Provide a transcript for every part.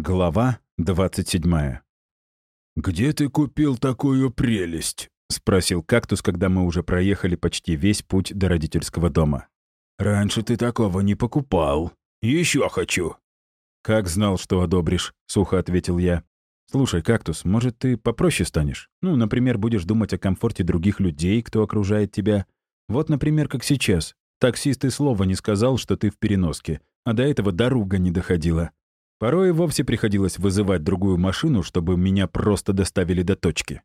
Глава 27. «Где ты купил такую прелесть?» — спросил кактус, когда мы уже проехали почти весь путь до родительского дома. «Раньше ты такого не покупал. Еще хочу». «Как знал, что одобришь», — сухо ответил я. «Слушай, кактус, может, ты попроще станешь? Ну, например, будешь думать о комфорте других людей, кто окружает тебя. Вот, например, как сейчас. Таксист и слова не сказал, что ты в переноске, а до этого дорога не доходила. Порой вовсе приходилось вызывать другую машину, чтобы меня просто доставили до точки.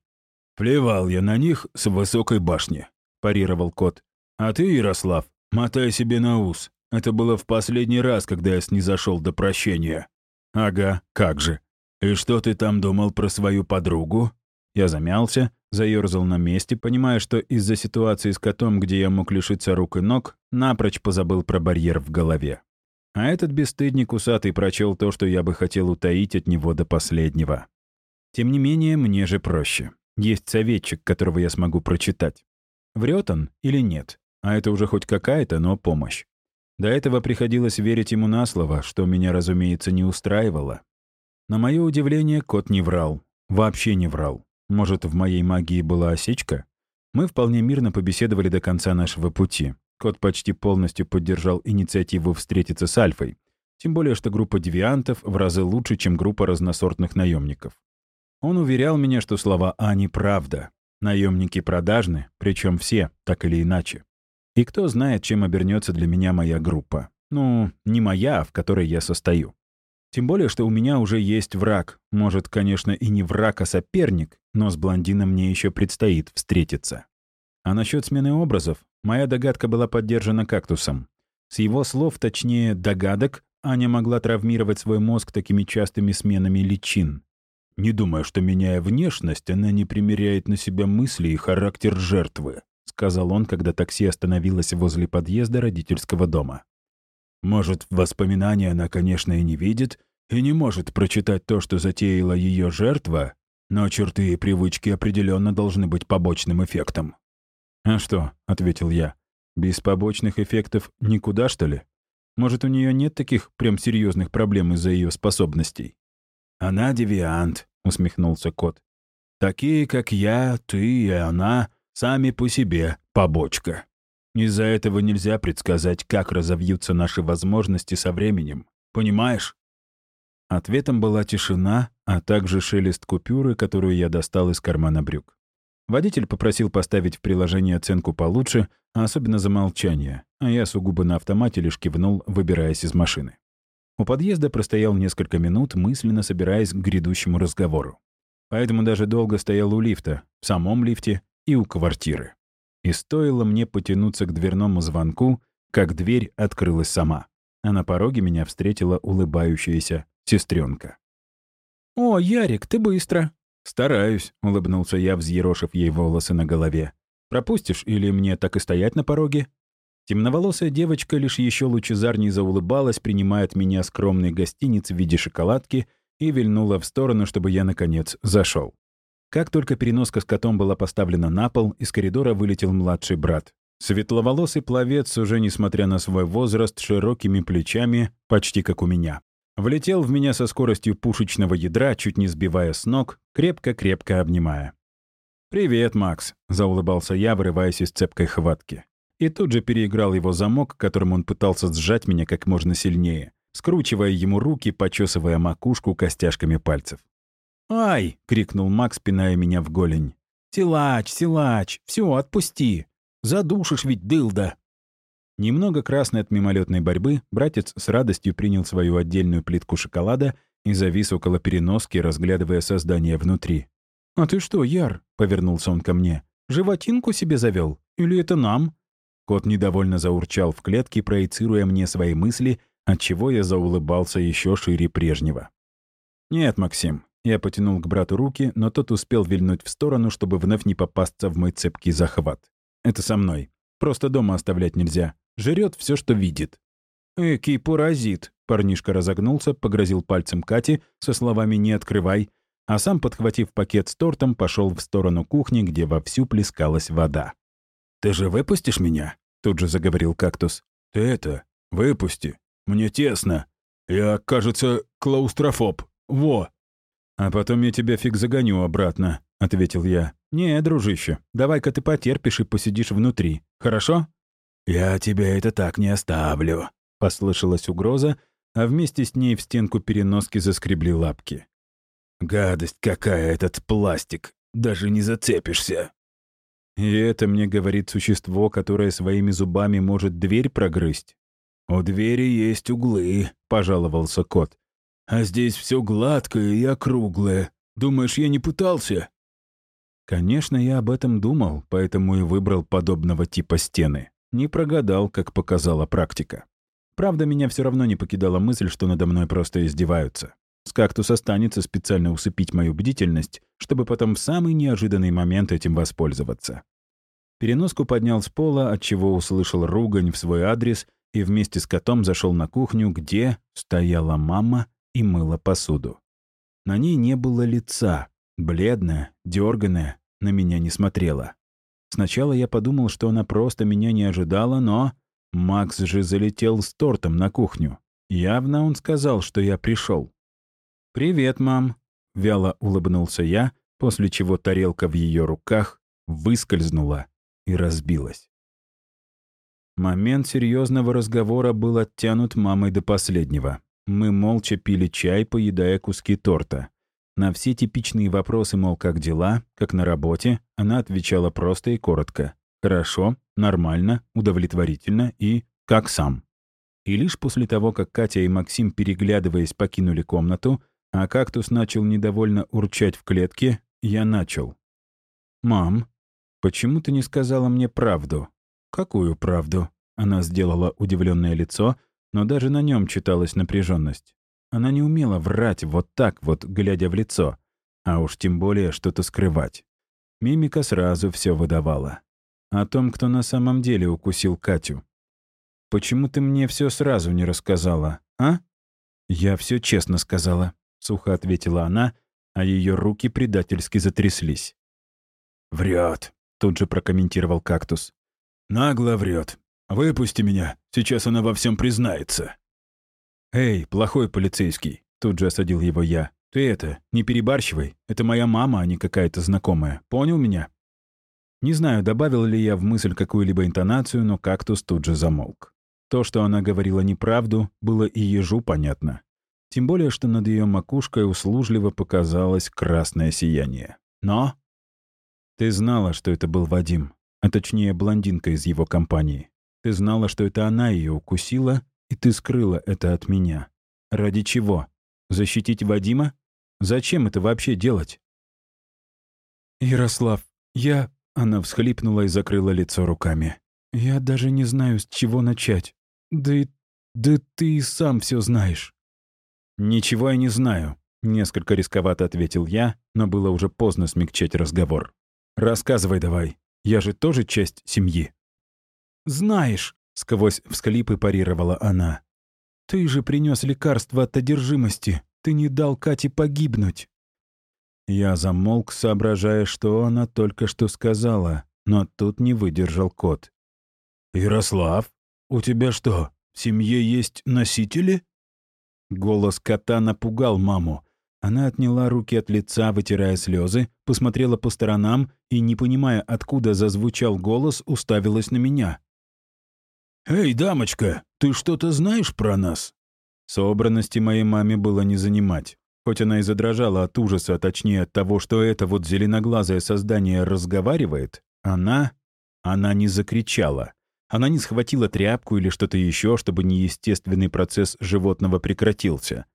«Плевал я на них с высокой башни», — парировал кот. «А ты, Ярослав, мотай себе на ус. Это было в последний раз, когда я снизошел до прощения». «Ага, как же. И что ты там думал про свою подругу?» Я замялся, заёрзал на месте, понимая, что из-за ситуации с котом, где я мог лишиться рук и ног, напрочь позабыл про барьер в голове. А этот бесстыдник усатый прочел то, что я бы хотел утаить от него до последнего. Тем не менее, мне же проще. Есть советчик, которого я смогу прочитать. Врет он или нет? А это уже хоть какая-то, но помощь. До этого приходилось верить ему на слово, что меня, разумеется, не устраивало. На мое удивление, кот не врал. Вообще не врал. Может, в моей магии была осечка? Мы вполне мирно побеседовали до конца нашего пути. Кот почти полностью поддержал инициативу встретиться с Альфой. Тем более, что группа девиантов в разы лучше, чем группа разносортных наемников. Он уверял меня, что слова Ани правда. Наемники продажны, причем все, так или иначе. И кто знает, чем обернется для меня моя группа. Ну, не моя, а в которой я состою. Тем более, что у меня уже есть враг. Может, конечно, и не враг, а соперник, но с блондином мне еще предстоит встретиться. А насчет смены образов, моя догадка была поддержана кактусом. С его слов, точнее, догадок, Аня могла травмировать свой мозг такими частыми сменами личин. «Не думаю, что, меняя внешность, она не примеряет на себя мысли и характер жертвы», сказал он, когда такси остановилось возле подъезда родительского дома. «Может, воспоминания она, конечно, и не видит, и не может прочитать то, что затеяла ее жертва, но черты и привычки определенно должны быть побочным эффектом. «А что?» — ответил я. «Без побочных эффектов никуда, что ли? Может, у нее нет таких прям серьезных проблем из-за ее способностей?» «Она девиант», — усмехнулся кот. «Такие, как я, ты и она, сами по себе побочка. Из-за этого нельзя предсказать, как разовьются наши возможности со временем. Понимаешь?» Ответом была тишина, а также шелест купюры, которую я достал из кармана брюк. Водитель попросил поставить в приложении оценку получше, а особенно за молчание, а я сугубо на автомате лишь кивнул, выбираясь из машины. У подъезда простоял несколько минут, мысленно собираясь к грядущему разговору. Поэтому даже долго стоял у лифта, в самом лифте и у квартиры. И стоило мне потянуться к дверному звонку, как дверь открылась сама, а на пороге меня встретила улыбающаяся сестренка. «О, Ярик, ты быстро!» «Стараюсь», — улыбнулся я, взъерошив ей волосы на голове. «Пропустишь или мне так и стоять на пороге?» Темноволосая девочка лишь еще лучезарней заулыбалась, принимая от меня скромный гостиниц в виде шоколадки и вильнула в сторону, чтобы я, наконец, зашел. Как только переноска с котом была поставлена на пол, из коридора вылетел младший брат. Светловолосый пловец, уже несмотря на свой возраст, широкими плечами, почти как у меня. Влетел в меня со скоростью пушечного ядра, чуть не сбивая с ног, крепко-крепко обнимая. «Привет, Макс», — заулыбался я, вырываясь из цепкой хватки. И тут же переиграл его замок, которым он пытался сжать меня как можно сильнее, скручивая ему руки, почесывая макушку костяшками пальцев. «Ай!» — крикнул Макс, пиная меня в голень. «Силач, силач, все, отпусти! Задушишь ведь, дылда!» Немного красный от мимолетной борьбы, братец с радостью принял свою отдельную плитку шоколада и завис около переноски, разглядывая создание внутри. «А ты что, Яр?» — повернулся он ко мне. «Животинку себе завел? Или это нам?» Кот недовольно заурчал в клетке, проецируя мне свои мысли, отчего я заулыбался еще шире прежнего. «Нет, Максим». Я потянул к брату руки, но тот успел вильнуть в сторону, чтобы вновь не попасться в мой цепкий захват. «Это со мной. Просто дома оставлять нельзя. Жрет все, что видит. «Экий паразит!» Парнишка разогнулся, погрозил пальцем Кате со словами «не открывай», а сам, подхватив пакет с тортом, пошел в сторону кухни, где вовсю плескалась вода. «Ты же выпустишь меня?» — тут же заговорил кактус. «Ты это, выпусти. Мне тесно. Я, кажется, клаустрофоб. Во!» «А потом я тебя фиг загоню обратно», — ответил я. «Не, дружище, давай-ка ты потерпишь и посидишь внутри, хорошо?» «Я тебя это так не оставлю», — послышалась угроза, а вместе с ней в стенку переноски заскребли лапки. «Гадость какая этот пластик! Даже не зацепишься!» И это мне говорит существо, которое своими зубами может дверь прогрызть. «У двери есть углы», — пожаловался кот. «А здесь все гладкое и округлое. Думаешь, я не пытался?» Конечно, я об этом думал, поэтому и выбрал подобного типа стены. Не прогадал, как показала практика. Правда, меня все равно не покидала мысль, что надо мной просто издеваются. С кактус останется специально усыпить мою бдительность, чтобы потом в самый неожиданный момент этим воспользоваться. Переноску поднял с пола, отчего услышал ругань в свой адрес и вместе с котом зашел на кухню, где стояла мама и мыла посуду. На ней не было лица, бледная, дерганая, на меня не смотрела. Сначала я подумал, что она просто меня не ожидала, но... Макс же залетел с тортом на кухню. Явно он сказал, что я пришел. «Привет, мам», — вяло улыбнулся я, после чего тарелка в ее руках выскользнула и разбилась. Момент серьезного разговора был оттянут мамой до последнего. Мы молча пили чай, поедая куски торта. На все типичные вопросы, мол, как дела, как на работе, она отвечала просто и коротко. Хорошо, нормально, удовлетворительно и как сам. И лишь после того, как Катя и Максим, переглядываясь, покинули комнату, а кактус начал недовольно урчать в клетке, я начал. «Мам, почему ты не сказала мне правду?» «Какую правду?» Она сделала удивленное лицо, но даже на нем читалась напряженность. Она не умела врать вот так вот, глядя в лицо, а уж тем более что-то скрывать. Мимика сразу все выдавала. О том, кто на самом деле укусил Катю. «Почему ты мне все сразу не рассказала, а?» «Я все честно сказала», — сухо ответила она, а ее руки предательски затряслись. Врет, тут же прокомментировал кактус. Нагло врет. Выпусти меня, сейчас она во всем признается. Эй, плохой полицейский, тут же осадил его я. Ты это, не перебарщивай. Это моя мама, а не какая-то знакомая. Понял меня? Не знаю, добавил ли я в мысль какую-либо интонацию, но кактус тут же замолк. То, что она говорила неправду, было и ежу понятно. Тем более, что над ее макушкой услужливо показалось красное сияние. Но... Ты знала, что это был Вадим а точнее блондинка из его компании. Ты знала, что это она ее укусила, и ты скрыла это от меня. Ради чего? Защитить Вадима? Зачем это вообще делать? «Ярослав, я...» Она всхлипнула и закрыла лицо руками. «Я даже не знаю, с чего начать. Да и... да ты и сам все знаешь». «Ничего я не знаю», — несколько рисковато ответил я, но было уже поздно смягчать разговор. «Рассказывай давай, я же тоже часть семьи». «Знаешь», — сквозь всклипы парировала она, «ты же принес лекарство от одержимости. Ты не дал Кате погибнуть». Я замолк, соображая, что она только что сказала, но тут не выдержал кот. «Ярослав, у тебя что, в семье есть носители?» Голос кота напугал маму, она отняла руки от лица, вытирая слезы, посмотрела по сторонам и, не понимая, откуда зазвучал голос, уставилась на меня. «Эй, дамочка, ты что-то знаешь про нас?» Собранности моей маме было не занимать. Хоть она и задрожала от ужаса, а точнее от того, что это вот зеленоглазое создание разговаривает, она... она не закричала. Она не схватила тряпку или что-то еще, чтобы неестественный процесс животного прекратился.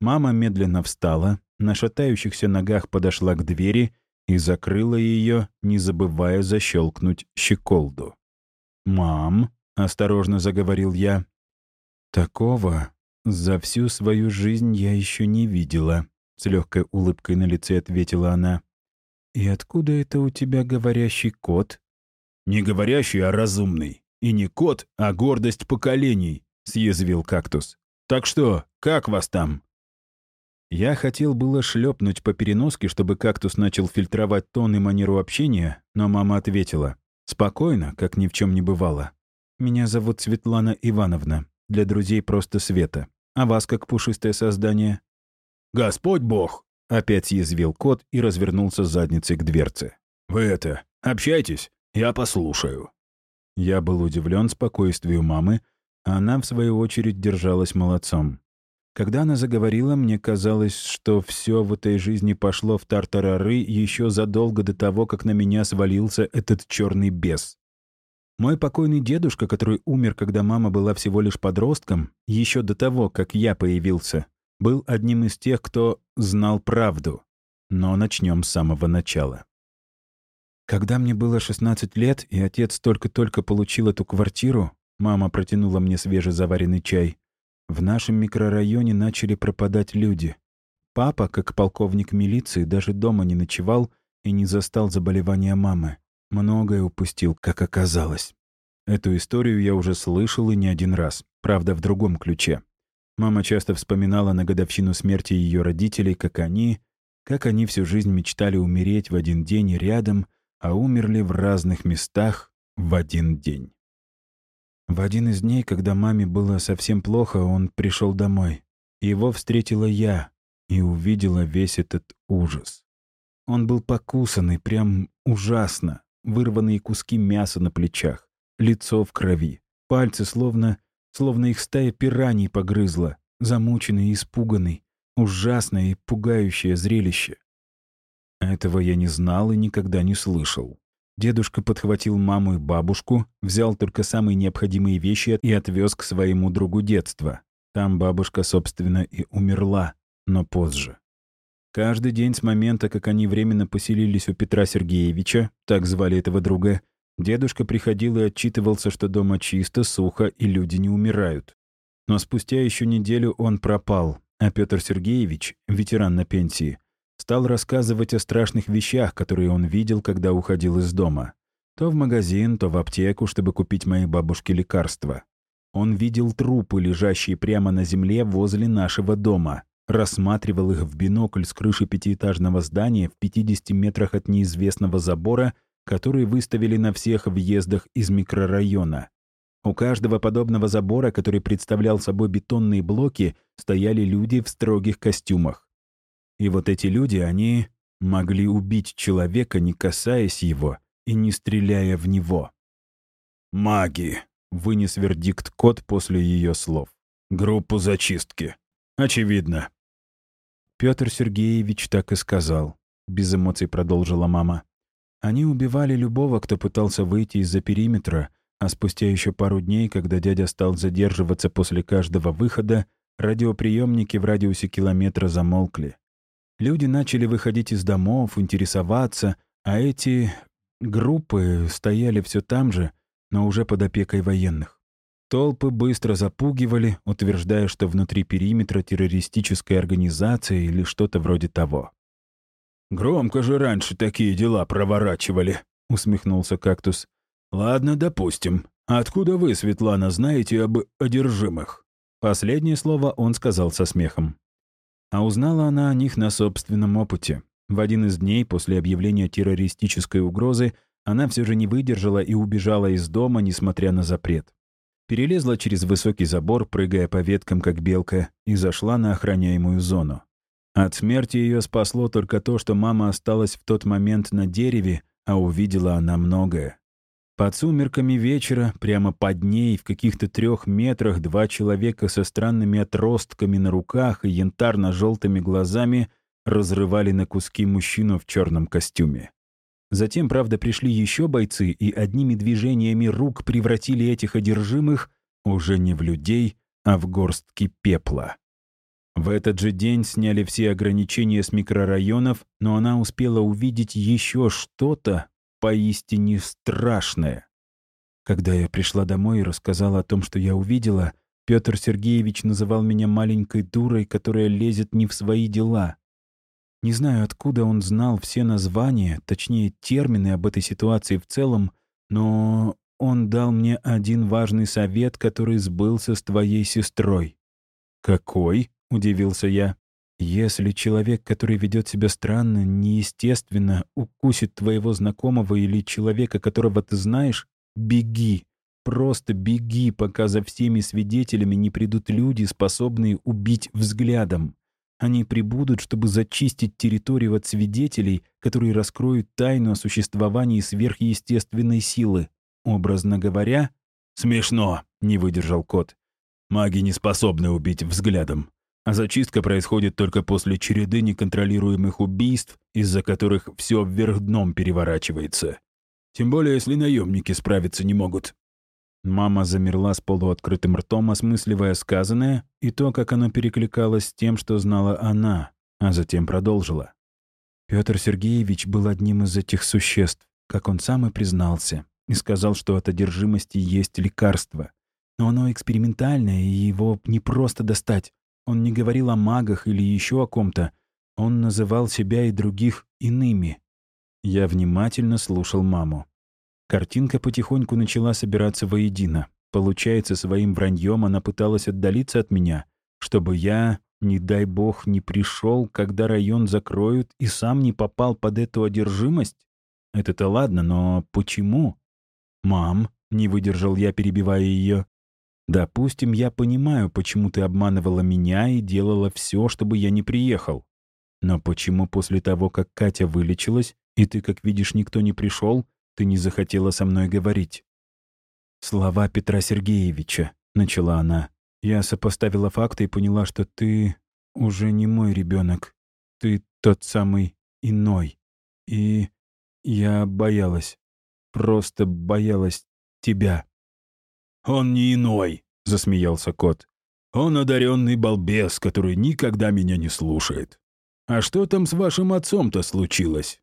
Мама медленно встала, на шатающихся ногах подошла к двери и закрыла ее, не забывая защелкнуть щеколду. «Мам», — осторожно заговорил я, — «такого за всю свою жизнь я еще не видела», — с легкой улыбкой на лице ответила она. «И откуда это у тебя говорящий кот?» «Не говорящий, а разумный. И не кот, а гордость поколений», — съязвил кактус. «Так что, как вас там?» Я хотел было шлепнуть по переноске, чтобы кактус начал фильтровать тон и манеру общения, но мама ответила. Спокойно, как ни в чем не бывало. «Меня зовут Светлана Ивановна. Для друзей просто Света. А вас как пушистое создание?» Господь Бог!» Опять съязвил кот и развернулся задницей к дверце. «Вы это, общайтесь, я послушаю». Я был удивлен спокойствию мамы, а она, в свою очередь, держалась молодцом. Когда она заговорила, мне казалось, что все в этой жизни пошло в тартарары еще задолго до того, как на меня свалился этот черный бес. Мой покойный дедушка, который умер, когда мама была всего лишь подростком, еще до того, как я появился, был одним из тех, кто знал правду. Но начнем с самого начала. Когда мне было 16 лет, и отец только-только получил эту квартиру, мама протянула мне свежезаваренный чай, в нашем микрорайоне начали пропадать люди. Папа, как полковник милиции, даже дома не ночевал и не застал заболевания мамы. Многое упустил, как оказалось. Эту историю я уже слышал и не один раз, правда, в другом ключе. Мама часто вспоминала на годовщину смерти ее родителей, как они, как они всю жизнь мечтали умереть в один день рядом, а умерли в разных местах в один день. В один из дней, когда маме было совсем плохо, он пришел домой. Его встретила я и увидела весь этот ужас. Он был покусанный, прям ужасно, вырванные куски мяса на плечах, лицо в крови, пальцы словно, словно их стая пираний погрызла, замученный и испуганный, ужасное и пугающее зрелище. Этого я не знал и никогда не слышал. Дедушка подхватил маму и бабушку, взял только самые необходимые вещи и отвез к своему другу детства. Там бабушка, собственно, и умерла, но позже. Каждый день с момента, как они временно поселились у Петра Сергеевича, так звали этого друга, дедушка приходил и отчитывался, что дома чисто, сухо и люди не умирают. Но спустя еще неделю он пропал, а Петр Сергеевич, ветеран на пенсии, Стал рассказывать о страшных вещах, которые он видел, когда уходил из дома. То в магазин, то в аптеку, чтобы купить моей бабушке лекарства. Он видел трупы, лежащие прямо на земле возле нашего дома. Рассматривал их в бинокль с крыши пятиэтажного здания в 50 метрах от неизвестного забора, который выставили на всех въездах из микрорайона. У каждого подобного забора, который представлял собой бетонные блоки, стояли люди в строгих костюмах. И вот эти люди, они могли убить человека, не касаясь его и не стреляя в него. «Маги», — вынес вердикт кот после ее слов. «Группу зачистки. Очевидно». Петр Сергеевич так и сказал. Без эмоций продолжила мама. Они убивали любого, кто пытался выйти из-за периметра, а спустя еще пару дней, когда дядя стал задерживаться после каждого выхода, радиоприемники в радиусе километра замолкли. Люди начали выходить из домов, интересоваться, а эти группы стояли все там же, но уже под опекой военных. Толпы быстро запугивали, утверждая, что внутри периметра террористической организации или что-то вроде того. «Громко же раньше такие дела проворачивали», — усмехнулся кактус. «Ладно, допустим. Откуда вы, Светлана, знаете об одержимых?» Последнее слово он сказал со смехом. А узнала она о них на собственном опыте. В один из дней после объявления террористической угрозы она все же не выдержала и убежала из дома, несмотря на запрет. Перелезла через высокий забор, прыгая по веткам, как белка, и зашла на охраняемую зону. От смерти ее спасло только то, что мама осталась в тот момент на дереве, а увидела она многое. Под сумерками вечера, прямо под ней, в каких-то трех метрах, два человека со странными отростками на руках и янтарно-желтыми глазами разрывали на куски мужчину в черном костюме. Затем, правда, пришли еще бойцы и одними движениями рук превратили этих одержимых уже не в людей, а в горстки пепла. В этот же день сняли все ограничения с микрорайонов, но она успела увидеть еще что-то, поистине страшное. Когда я пришла домой и рассказала о том, что я увидела, Петр Сергеевич называл меня маленькой дурой, которая лезет не в свои дела. Не знаю, откуда он знал все названия, точнее, термины об этой ситуации в целом, но он дал мне один важный совет, который сбылся с твоей сестрой. «Какой?» — удивился я. Если человек, который ведет себя странно, неестественно, укусит твоего знакомого или человека, которого ты знаешь, беги. Просто беги, пока за всеми свидетелями не придут люди, способные убить взглядом. Они прибудут, чтобы зачистить территорию от свидетелей, которые раскроют тайну о существовании сверхъестественной силы. Образно говоря... «Смешно», — не выдержал кот. «Маги не способны убить взглядом. А зачистка происходит только после череды неконтролируемых убийств, из-за которых все вверх дном переворачивается. Тем более, если наемники справиться не могут. Мама замерла с полуоткрытым ртом, осмысливая сказанное и то, как оно перекликалось с тем, что знала она, а затем продолжила. Петр Сергеевич был одним из этих существ, как он сам и признался, и сказал, что от одержимости есть лекарство. Но оно экспериментальное, и его не просто достать. Он не говорил о магах или еще о ком-то. Он называл себя и других иными. Я внимательно слушал маму. Картинка потихоньку начала собираться воедино. Получается, своим враньем она пыталась отдалиться от меня, чтобы я, не дай бог, не пришел, когда район закроют, и сам не попал под эту одержимость? Это-то ладно, но почему? «Мам», — не выдержал я, перебивая ее, «допустим, я понимаю, почему ты обманывала меня и делала все, чтобы я не приехал. Но почему после того, как Катя вылечилась, и ты, как видишь, никто не пришел, ты не захотела со мной говорить». «Слова Петра Сергеевича», — начала она. «Я сопоставила факты и поняла, что ты уже не мой ребенок. Ты тот самый иной. И я боялась. Просто боялась тебя». «Он не иной», — засмеялся кот. «Он одаренный балбес, который никогда меня не слушает. А что там с вашим отцом-то случилось?»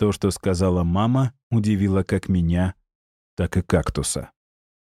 То, что сказала мама, удивило как меня, так и кактуса.